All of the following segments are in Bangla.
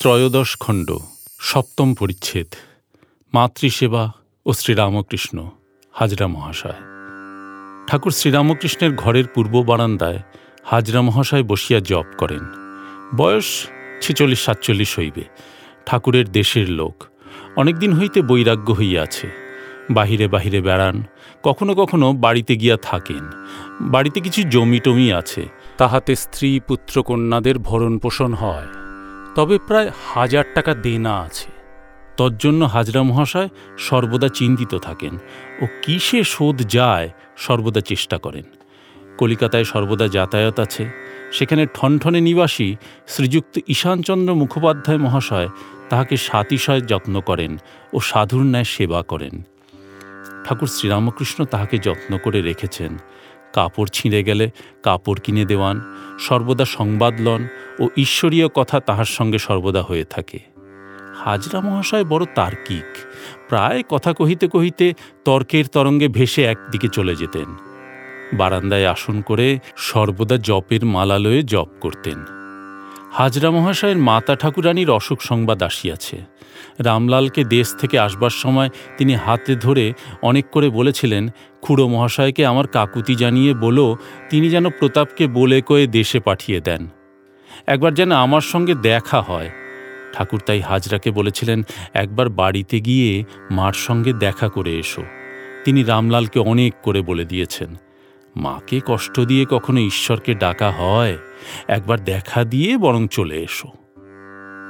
ত্রয়োদশ খণ্ড, সপ্তম পরিচ্ছেদ, মাতৃসেবা ও শ্রীরামকৃষ্ণ, হাজরা মহাশয়। ঠাকুর শ্রীরামকৃষ্ণের ঘরের পূর্ব বারান্দায় হাজরা মহাশয় বসিয়া জপ করেন। বয়স ছেচল্লিশ, সাতচল্লিশ হইবে। ঠাকুরের দেশের লোক। অনেকদিন হইতে বৈরাগ্য হইয়াছে। বাহিরে বাহিরে বেড়ান, কখনো কখনো বাড়িতে গিয়া থাকেন। বাড়িতে কিছু জমি টমি আছে, তাহাতে স্ত্রী পুত্র কন্যাদের ভরণ পোষণ হয়। তবে প্রায় হাজার টাকা দেনা আছে। তজ্জন্য হাজরা মহাশয় সর্বদা চিন্তিত থাকেন ও কিসে শোধ যায় সর্বদা চেষ্টা করেন। কলিকাতায় সর্বদা যাতায়াত আছে। সেখানে ঠনঠনে নিবাসী শ্রীযুক্ত ঈশানচন্দ্র মুখোপাধ্যায় মহাশয় তাহাকে সাতিশয় যত্ন করেন ও সাধুর ন্যায় সেবা করেন। ঠাকুর শ্রীরামকৃষ্ণ তাহাকে যত্ন করে রেখেছেন। কাপড় ছিঁড়ে গেলে কাপড় কিনে দেওয়ান, সর্বদা সংবাদ লন ও ঈশ্বরীয় কথা তাহার সঙ্গে সর্বদা হয়ে থাকে। হাজরা মহাশয় বড় তার্কিক। প্রায় কথা কহিতে কহিতে তর্কের তরঙ্গে ভেসে একদিকে চলে যেতেন। বারান্দায় আসন করে সর্বদা জপের মালালয়ে জপ করতেন। হাজরা মহাশয়ের মাতা ঠাকুরানীর অসুখ সংবাদ আসিয়াছে। রামলালকে দেশ থেকে আসবার সময় তিনি হাতে ধরে অনেক করে বলেছিলেন, খুড়ো মহাশয়কে আমার কাকুতি জানিয়ে বলো, তিনি যেন প্রতাপকে বলে কয়ে দেশে পাঠিয়ে দেন। একবার যেন আমার সঙ্গে দেখা হয়। ঠাকুর তাই হাজরাকে বলেছিলেন, একবার বাড়িতে গিয়ে মার সঙ্গে দেখা করে এসো। তিনি রামলালকে অনেক করে বলে দিয়েছেন। মাকে কষ্ট দিয়ে কখনো ঈশ্বরকে ডাকা হয়, একবার দেখা দিয়ে বরং চলে এসো।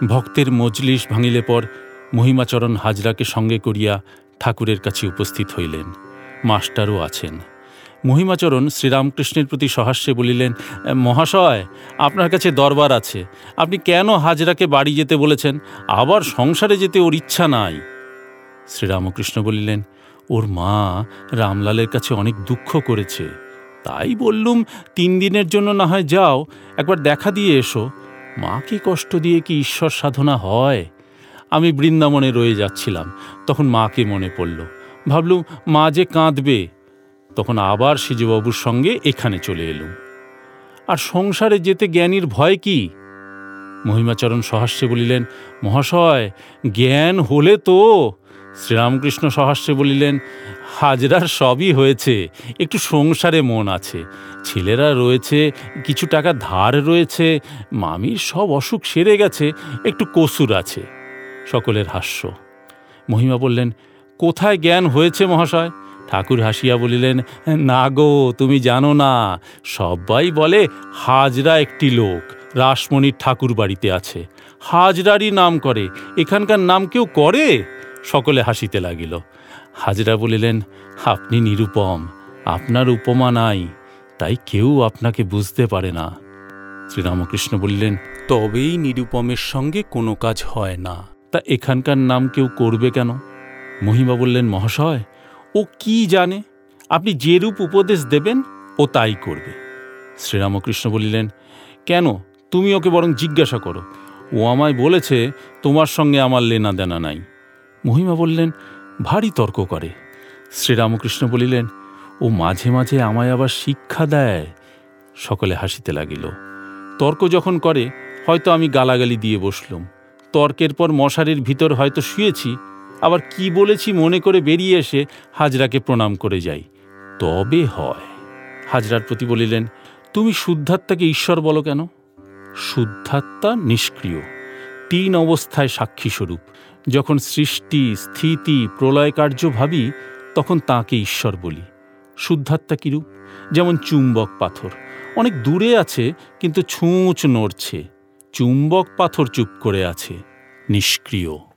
ভক্তের মজলিস ভাঙিলে পর মহিমাচরণ হাজরাকে সঙ্গে করিয়া ঠাকুরের কাছে উপস্থিত হইলেন। মাস্টারও আছেন। মহিমাচরণ শ্রীরামকৃষ্ণের প্রতি সহাস্যে বলিলেন, মহাশয়, আপনার কাছে দরবার আছে। আপনি কেন হাজরাকে বাড়ি যেতে বলেছেন? আবার সংসারে যেতে ওর ইচ্ছা নাই। শ্রীরামকৃষ্ণ বলিলেন, ওর মা রামলালের কাছে অনেক দুঃখ করেছে। তাই বললুম, তিন দিনের জন্য না হয় যাও, একবার দেখা দিয়ে এসো। মাকে কষ্ট দিয়ে কি ঈশ্বর সাধনা হয়? আমি বৃন্দাবনে রয়ে যাচ্ছিলাম, তখন মাকে মনে পড়ল। ভাবলুম, মা যে কাঁদবে। তখন আবার সিজুবাবুর সঙ্গে এখানে চলে এলুম। আর সংসারে যেতে জ্ঞানীর ভয় কি? মহিমাচরণ সহাস্যে বলিলেন, মহাশয়, জ্ঞান হলে তো শ্রীরামকৃষ্ণ সহাস্যে বলিলেন, হাজরার সবই হয়েছে, একটু সংসারে মন আছে। ছেলেরা রয়েছে, কিছু টাকা ধার রয়েছে, মামির সব অসুখ সেরে গেছে, একটু কসুর আছে। সকলের হাস্য। মহিমা বললেন, কোথায় জ্ঞান হয়েছে মহাশয়? ঠাকুর হাসিয়া বলিলেন, না গো, তুমি জানো না। সবাই বলে, হাজরা একটি লোক, রাসমণির ঠাকুর বাড়িতে আছে। হাজরারই নাম করে, এখানকার নাম কেউ করে? সকলে হাসিতে লাগিল। হাজরা বলিলেন, আপনি নিরুপম, আপনার উপমা নাই, তাই কেউ আপনাকে বুঝতে পারে না। শ্রীরামকৃষ্ণ বললেন, তবেই নিরুপমের সঙ্গে কোনো কাজ হয় না। তা এখানকার নাম কেউ করবে কেন? মহিমা বললেন, মহাশয়, ও কি জানে? আপনি যে রূপ উপদেশ দেবেন, ও তাই করবে। শ্রীরামকৃষ্ণ বলিলেন, কেন? তুমি ওকে বরং জিজ্ঞাসা করো। ও আমায় বলেছে, তোমার সঙ্গে আমার লেনা দেনা নাই। মহিমা বললেন, ভারী তর্ক করে। শ্রীরামকৃষ্ণ বলিলেন, ও মাঝে মাঝে আমায় আবার শিক্ষা দেয়। সকলে হাসিতে লাগিল। তর্ক যখন করে, হয়তো আমি গালাগালি দিয়ে বসলুম। তর্কের পর মশারির ভিতর হয়তো শুয়েছি, আবার কি বলেছি মনে করে বেরিয়ে এসে হাজরাকে প্রণাম করে যাই। তবে হয়। হাজরার প্রতি বলিলেন, তুমি শুদ্ধাত্মাকে ঈশ্বর বলো কেন? শুদ্ধাত্মা নিষ্ক্রিয়। তিন অবস্থায় সাক্ষী স্বরূপ। যখন সৃষ্টি, স্থিতি প্রলয়কার্য ভাবি, তখন তাকে ঈশ্বর বলি। শুদ্ধাত্মা কিরূপ যেমন চুম্বক পাথর। অনেক দূরে আছে, কিন্তু ছুঁচ নড়ছে। চুম্বক পাথর চুপ করে আছে, নিষ্ক্রিয়।